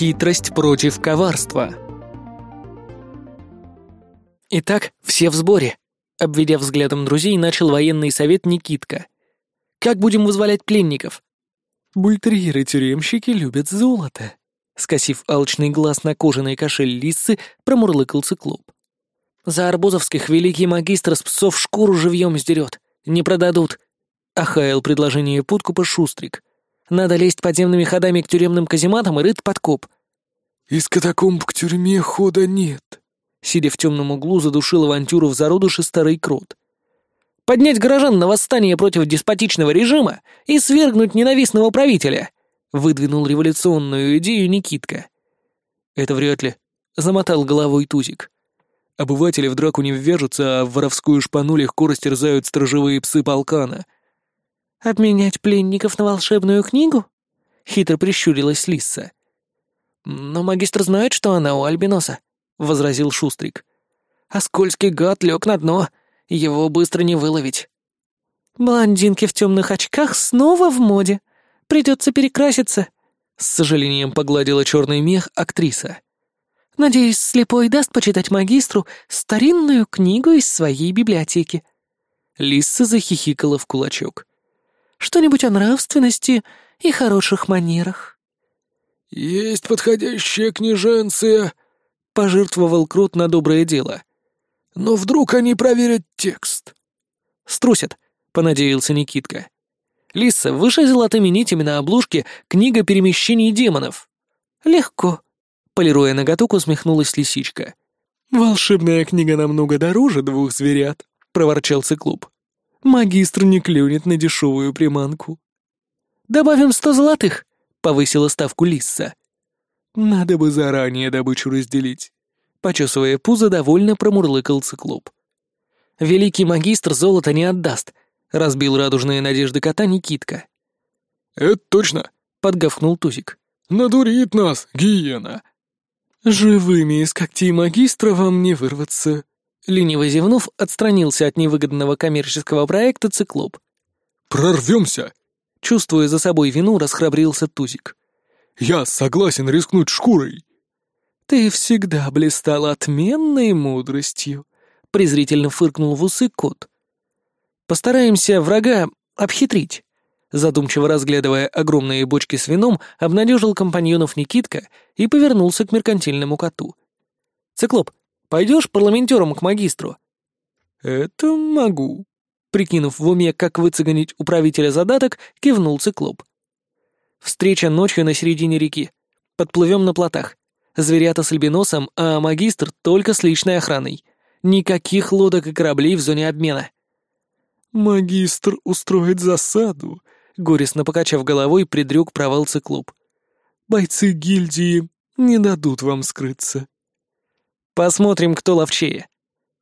Хитрость против коварства. Итак, все в сборе. Обведя взглядом друзей, начал военный совет Никитка. Как будем вызволять пленников? Бультерьеры-тюремщики любят золото. Скосив алчный глаз на кожаный кошель лисцы, промурлыкал циклоп. За арбузовских великий магистр с псов шкуру живьем сдерет. Не продадут. Ахаял предложение подкупа Шустрик. Надо лезть подземными ходами к тюремным казематам и рыть подкоп. «Из катакомб к тюрьме хода нет», — сидя в темном углу, задушил авантюру в зародыше старый крот. «Поднять горожан на восстание против деспотичного режима и свергнуть ненавистного правителя», — выдвинул революционную идею Никитка. «Это вряд ли», — замотал головой Тузик. «Обыватели в драку не ввяжутся, а в воровскую шпану легко растерзают стражевые псы полкана». «Обменять пленников на волшебную книгу?» — хитро прищурилась Лисса. «Но магистр знает, что она у Альбиноса», — возразил Шустрик. «А скользкий гад лег на дно, его быстро не выловить». «Блондинки в темных очках снова в моде. Придется перекраситься», — с сожалением погладила черный мех актриса. «Надеюсь, слепой даст почитать магистру старинную книгу из своей библиотеки». Лисса захихикала в кулачок что-нибудь о нравственности и хороших манерах». «Есть подходящая княженция», — пожертвовал Крот на доброе дело. «Но вдруг они проверят текст?» «Струсят», — понадеялся Никитка. «Лиса, выше золотыми нитями на обложке книга перемещений демонов». «Легко», — полируя ноготок, усмехнулась лисичка. «Волшебная книга намного дороже двух зверят», — проворчал циклоп магистр не клюнет на дешевую приманку. «Добавим сто золотых», — повысила ставку Лисса. «Надо бы заранее добычу разделить», — почесывая пузо, довольно промурлыкал циклоп. «Великий магистр золото не отдаст», — разбил радужные надежды кота Никитка. «Это точно», — подгавкнул Тузик. «Надурит нас, гиена». «Живыми из когтей магистра вам не вырваться», Лениво зевнув, отстранился от невыгодного коммерческого проекта «Циклоп». «Прорвемся!» Чувствуя за собой вину, расхрабрился Тузик. «Я согласен рискнуть шкурой!» «Ты всегда блистал отменной мудростью», — презрительно фыркнул в усы кот. «Постараемся врага обхитрить», — задумчиво разглядывая огромные бочки с вином, обнадежил компаньонов Никитка и повернулся к меркантильному коту. «Циклоп, Пойдешь парламентером к магистру?» «Это могу», — прикинув в уме, как выцегонить управителя задаток, кивнул циклоп. «Встреча ночью на середине реки. Подплывем на плотах. Зверята с альбиносом, а магистр только с личной охраной. Никаких лодок и кораблей в зоне обмена». «Магистр устроит засаду», — горестно покачав головой, предрек провал циклоп. «Бойцы гильдии не дадут вам скрыться». Посмотрим, кто ловчее.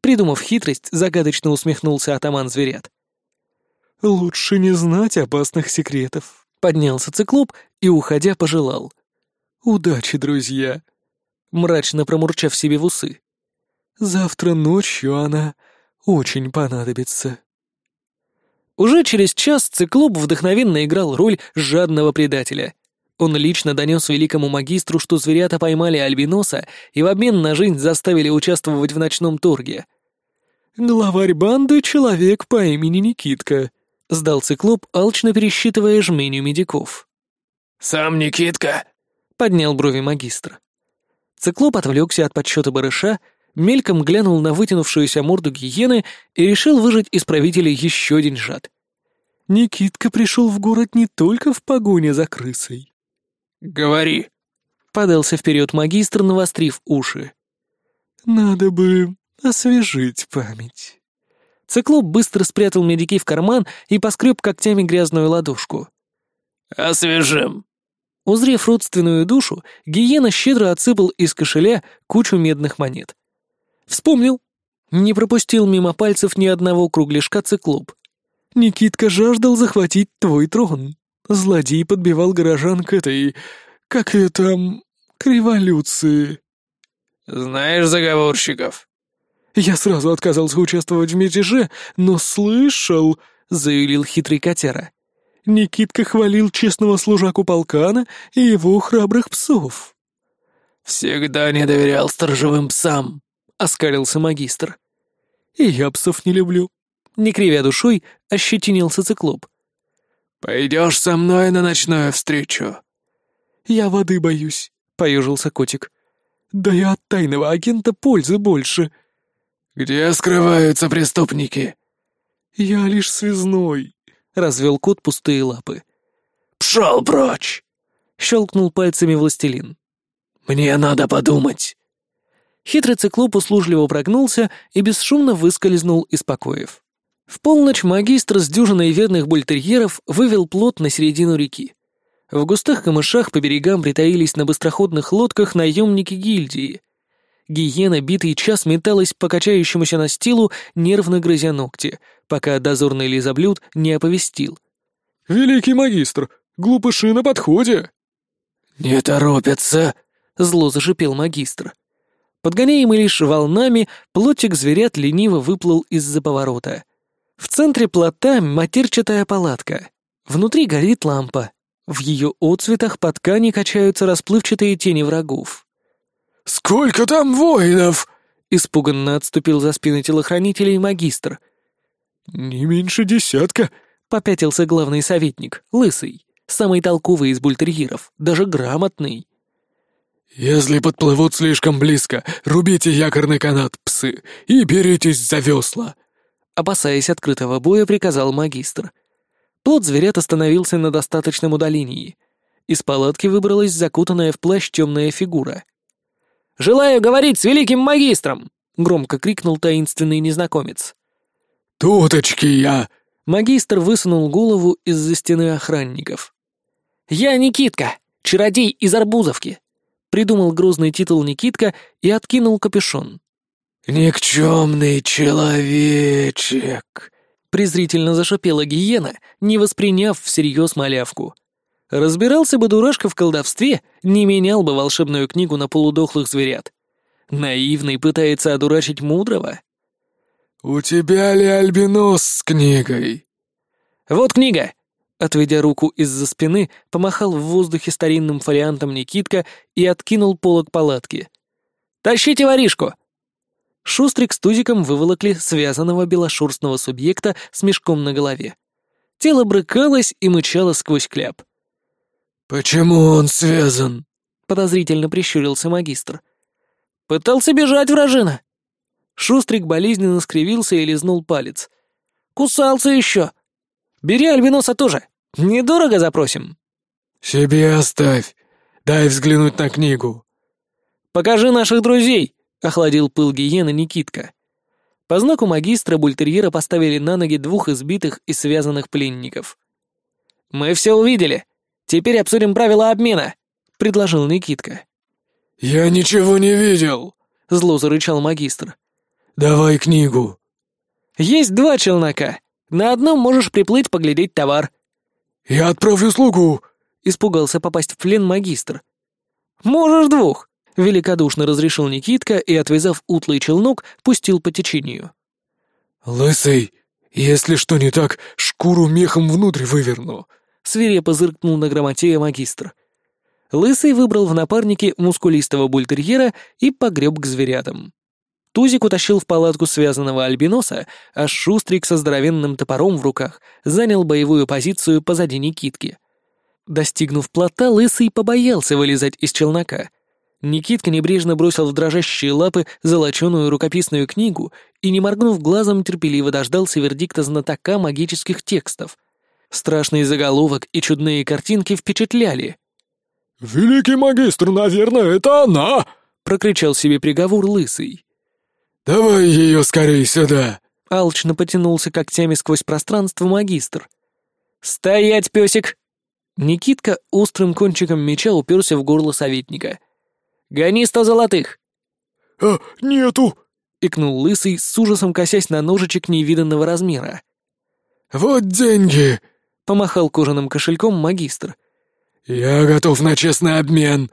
Придумав хитрость, загадочно усмехнулся атаман зверят. «Лучше не знать опасных секретов», — поднялся циклоп и, уходя, пожелал. «Удачи, друзья», — мрачно промурчав себе в усы. «Завтра ночью она очень понадобится». Уже через час циклоп вдохновенно играл роль жадного предателя — он лично донес великому магистру, что зверята поймали альбиноса и в обмен на жизнь заставили участвовать в ночном торге. «Главарь банды — человек по имени Никитка», — сдал циклоп, алчно пересчитывая жменю медиков. «Сам Никитка?» — поднял брови магистр. Циклоп отвлекся от подсчета барыша, мельком глянул на вытянувшуюся морду гиены и решил выжать из правителей еще деньжат. Никитка пришел в город не только в погоне за крысой. «Говори!» — подался вперед магистр, навострив уши. «Надо бы освежить память». Циклоп быстро спрятал медики в карман и поскреб когтями грязную ладошку. «Освежим!» Узрев родственную душу, гиена щедро отсыпал из кошеля кучу медных монет. Вспомнил. Не пропустил мимо пальцев ни одного кругляшка циклоп. «Никитка жаждал захватить твой трон», Злодей подбивал горожан к этой... как ее там... к революции. Знаешь заговорщиков? Я сразу отказался участвовать в мятеже, но слышал, — заявил хитрый котяра. Никитка хвалил честного служаку полкана и его храбрых псов. «Всегда не доверял сторожевым псам», — оскалился магистр. «И я псов не люблю», — не кривя душой, ощетинился циклоп. «Пойдешь со мной на ночную встречу?» «Я воды боюсь», — поежился котик. «Да и от тайного агента пользы больше». «Где скрываются преступники?» «Я лишь связной», — развел кот пустые лапы. «Пшел прочь!» — щелкнул пальцами властелин. «Мне надо подумать». Хитрый циклоп услужливо прогнулся и бесшумно выскользнул из покоев. В полночь магистр с дюжиной верных бультерьеров вывел плот на середину реки. В густых камышах по берегам притаились на быстроходных лодках наемники гильдии. Гиена битый час металась по качающемуся настилу, нервно грызя ногти, пока дозорный лизоблюд не оповестил. «Великий магистр, глупыши на подходе!» «Не торопятся!» — зло зашипел магистр. Подгоняемый лишь волнами, плотик зверят лениво выплыл из-за поворота. В центре плота матерчатая палатка. Внутри горит лампа. В ее отцветах по ткани качаются расплывчатые тени врагов. «Сколько там воинов?» — испуганно отступил за спины телохранителей магистр. «Не меньше десятка», — попятился главный советник, лысый, самый толковый из бультерьеров, даже грамотный. «Если подплывут слишком близко, рубите якорный канат, псы, и беритесь за весла», — опасаясь открытого боя, приказал магистр. Плод зверят остановился на достаточном удалении. Из палатки выбралась закутанная в плащ темная фигура. «Желаю говорить с великим магистром!» — громко крикнул таинственный незнакомец. «Туточки я!» Магистр высунул голову из-за стены охранников. «Я Никитка, чародей из Арбузовки!» Придумал грозный титул Никитка и откинул капюшон. «Никчемный человечек!» Презрительно зашипела гиена, не восприняв всерьез малявку. Разбирался бы дурашка в колдовстве, не менял бы волшебную книгу на полудохлых зверят. Наивный пытается одурачить мудрого. «У тебя ли альбинос с книгой?» «Вот книга!» Отведя руку из-за спины, помахал в воздухе старинным фолиантом Никитка и откинул полок палатки. «Тащите воришку!» Шустрик с Тузиком выволокли связанного белошерстного субъекта с мешком на голове. Тело брыкалось и мычало сквозь кляп. «Почему он связан?» — подозрительно прищурился магистр. «Пытался бежать, вражина!» Шустрик болезненно скривился и лизнул палец. «Кусался еще!» Бери альбиноса тоже. Недорого запросим». «Себе оставь. Дай взглянуть на книгу». «Покажи наших друзей», — охладил пыл гиены Никитка. По знаку магистра бультерьера поставили на ноги двух избитых и связанных пленников. «Мы все увидели. Теперь обсудим правила обмена», — предложил Никитка. «Я ничего не видел», — зло зарычал магистр. «Давай книгу». «Есть два челнока. На одном можешь приплыть поглядеть товар». «Я отправлю слугу!» — испугался попасть в плен магистр. «Можешь двух!» — великодушно разрешил Никитка и, отвязав утлый челнок, пустил по течению. «Лысый, если что не так, шкуру мехом внутрь выверну!» — свирепо зыркнул на грамотея магистр. Лысый выбрал в напарнике мускулистого бультерьера и погреб к зверятам. Тузик утащил в палатку связанного альбиноса, а Шустрик со здоровенным топором в руках занял боевую позицию позади Никитки. Достигнув плота, Лысый побоялся вылезать из челнока. Никитка небрежно бросил в дрожащие лапы золоченую рукописную книгу и, не моргнув глазом, терпеливо дождался вердикта знатока магических текстов. Страшный заголовок и чудные картинки впечатляли. «Великий магистр, наверное, это она!» — прокричал себе приговор Лысый. «Давай ее скорее сюда!» Алчно потянулся когтями сквозь пространство магистр. «Стоять, песик!» Никитка острым кончиком меча уперся в горло советника. «Гони сто золотых!» «А, нету!» — икнул лысый, с ужасом косясь на ножичек невиданного размера. «Вот деньги!» — помахал кожаным кошельком магистр. «Я готов на честный обмен!»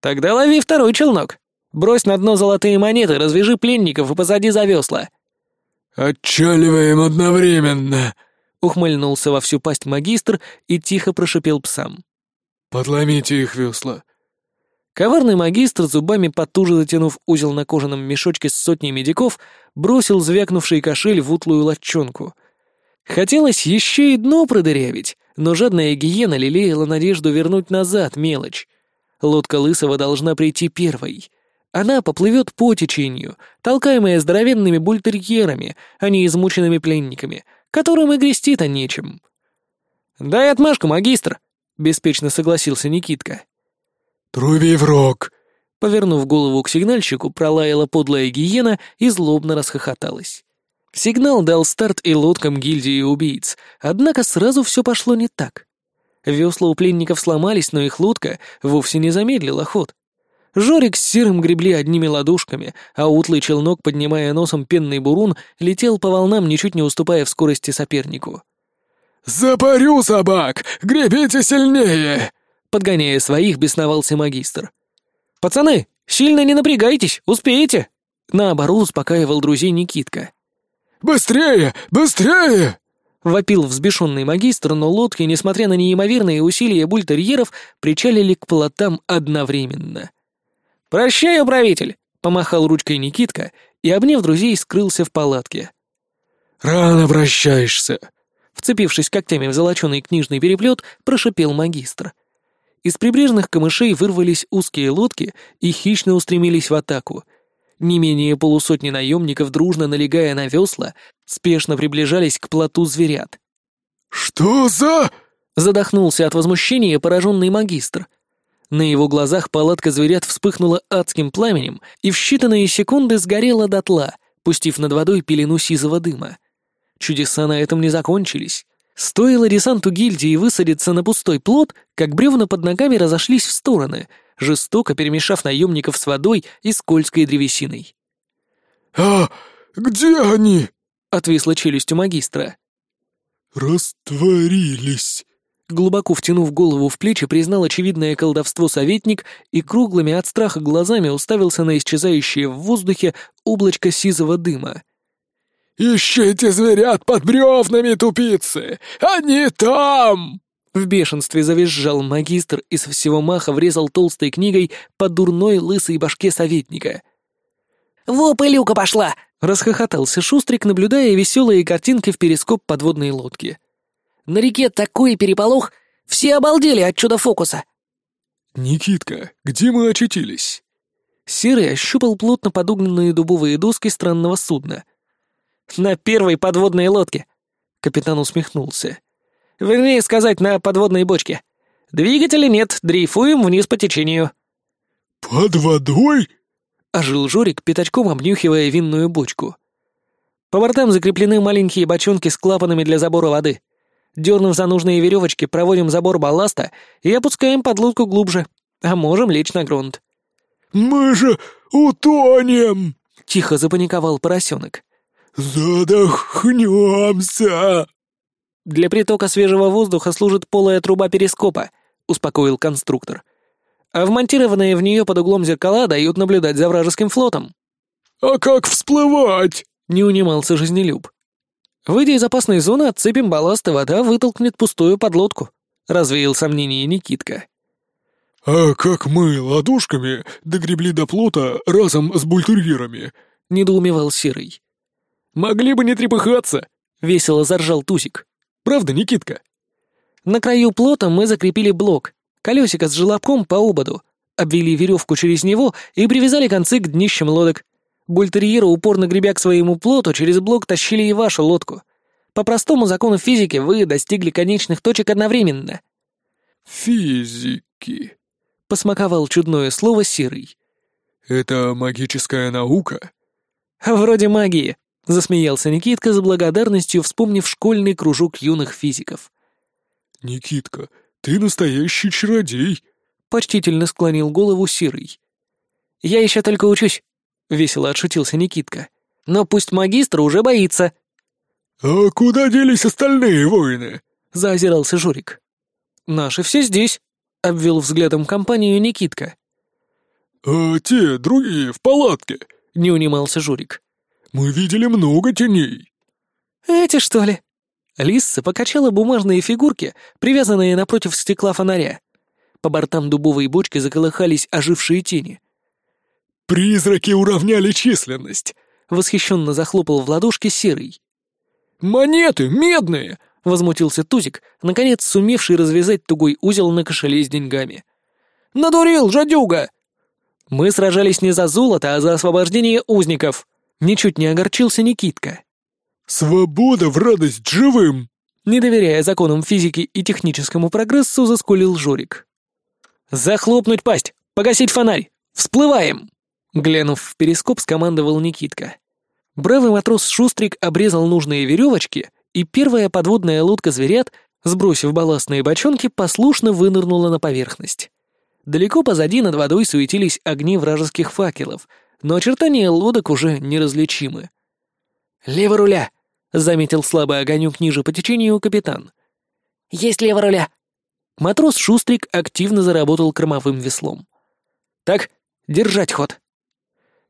«Тогда лови второй челнок!» Брось на дно золотые монеты, развяжи пленников и позади за весла». «Отчаливаем одновременно», — ухмыльнулся во всю пасть магистр и тихо прошипел псам. «Подломите их весла». Коварный магистр, зубами потуже затянув узел на кожаном мешочке с сотней медиков, бросил звякнувший кошель в утлую латчонку. Хотелось еще и дно продырявить, но жадная гиена лелеяла надежду вернуть назад мелочь. Лодка Лысого должна прийти первой. Она поплывет по течению, толкаемая здоровенными бультерьерами, а не измученными пленниками, которым и грести-то нечем. «Дай отмашку, магистр!» — беспечно согласился Никитка. «Труби в рог!» Повернув голову к сигнальщику, пролаяла подлая гиена и злобно расхохоталась. Сигнал дал старт и лодкам гильдии убийц, однако сразу все пошло не так. Весла у пленников сломались, но их лодка вовсе не замедлила ход. Жорик с Серым гребли одними ладошками, а утлый челнок, поднимая носом пенный бурун, летел по волнам, ничуть не уступая в скорости сопернику. «Запарю собак! Гребите сильнее!» Подгоняя своих, бесновался магистр. «Пацаны, сильно не напрягайтесь, успеете!» Наоборот, успокаивал друзей Никитка. «Быстрее! Быстрее!» Вопил взбешенный магистр, но лодки, несмотря на неимоверные усилия бультерьеров, причалили к плотам одновременно. «Прощай, управитель!» — помахал ручкой Никитка и, обняв друзей, скрылся в палатке. «Рано прощаешься!» Вцепившись когтями в золоченый книжный переплет, прошипел магистр. Из прибрежных камышей вырвались узкие лодки и хищно устремились в атаку. Не менее полусотни наемников, дружно налегая на весла, спешно приближались к плоту зверят. «Что за...» — задохнулся от возмущения пораженный магистр. На его глазах палатка зверят вспыхнула адским пламенем и в считанные секунды сгорела дотла, пустив над водой пелену сизого дыма. Чудеса на этом не закончились. Стоило десанту гильдии высадиться на пустой плот, как бревна под ногами разошлись в стороны, жестоко перемешав наемников с водой и скользкой древесиной. «А где они?» — отвисла челюсть у магистра. «Растворились», — глубоко втянув голову в плечи, признал очевидное колдовство советник и круглыми от страха глазами уставился на исчезающее в воздухе облачко сизого дыма. «Ищите зверят под бревнами, тупицы! Они там!» В бешенстве завизжал магистр и со всего маха врезал толстой книгой по дурной лысой башке советника. «Во, пылюка пошла!» — расхохотался Шустрик, наблюдая веселые картинки в перископ подводной лодки. «На реке такой переполох! Все обалдели от чудо-фокуса!» «Никитка, где мы очутились?» Серый ощупал плотно подогнанные дубовые доски странного судна. «На первой подводной лодке!» Капитан усмехнулся. «Вернее сказать, на подводной бочке. Двигателя нет, дрейфуем вниз по течению». «Под водой?» — ожил Жорик, пятачком обнюхивая винную бочку. По бортам закреплены маленькие бочонки с клапанами для забора воды. Дернув за нужные веревочки, проводим забор балласта и опускаем подлодку глубже, а можем лечь на грунт. «Мы же утонем!» — тихо запаниковал поросенок. «Задохнемся!» «Для притока свежего воздуха служит полая труба перископа», — успокоил конструктор. «А вмонтированные в нее под углом зеркала дают наблюдать за вражеским флотом». «А как всплывать?» — не унимался жизнелюб. «Выйдя из опасной зоны, отцепим балласт, и вода вытолкнет пустую подлодку», — развеял сомнение Никитка. «А как мы ладошками догребли до плота разом с бультерьерами?» — недоумевал Серый. «Могли бы не трепыхаться!» — весело заржал Тусик. «Правда, Никитка?» На краю плота мы закрепили блок, колесико с желобком по ободу, обвели веревку через него и привязали концы к днищам лодок. Бультерьеры, упорно гребя к своему плоту, через блок тащили и вашу лодку. По простому закону физики вы достигли конечных точек одновременно. «Физики», — посмаковал чудное слово Серый. «Это магическая наука?» «Вроде магии», — засмеялся Никитка с благодарностью, вспомнив школьный кружок юных физиков. «Никитка, ты настоящий чародей!» — почтительно склонил голову Сирый. «Я еще только учусь», — весело отшутился Никитка. «Но пусть магистр уже боится». «А куда делись остальные воины?» — заозирался Журик. «Наши все здесь», — обвел взглядом компанию Никитка. «А те, другие, в палатке?» — не унимался Журик. Мы видели много теней». «Эти, что ли?» Лисса покачала бумажные фигурки, привязанные напротив стекла фонаря. По бортам дубовой бочки заколыхались ожившие тени. «Призраки уравняли численность!» — восхищенно захлопал в ладошки Серый. «Монеты медные!» — возмутился Тузик, наконец сумевший развязать тугой узел на кошеле с деньгами. «Надурил, жадюга!» «Мы сражались не за золото, а за освобождение узников!» Ничуть не огорчился Никитка. «Свобода в радость живым!» Не доверяя законам физики и техническому прогрессу, заскулил Жорик. «Захлопнуть пасть! Погасить фонарь! Всплываем!» Глянув в перископ, скомандовал Никитка. Бравый матрос Шустрик обрезал нужные веревочки, и первая подводная лодка зверят, сбросив балластные бочонки, послушно вынырнула на поверхность. Далеко позади над водой суетились огни вражеских факелов, но очертания лодок уже неразличимы. «Лево руля!» — заметил слабый огонек ниже по течению капитан. «Есть лево руля!» Матрос Шустрик активно заработал кормовым веслом. «Так, держать ход!»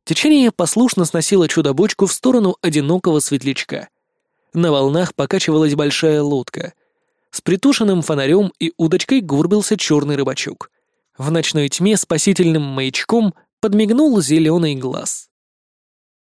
Течение послушно сносило чудо-бочку в сторону одинокого светлячка. На волнах покачивалась большая лодка. С притушенным фонарем и удочкой горбился черный рыбачок. В ночной тьме спасительным маячком подмигнул зеленый глаз.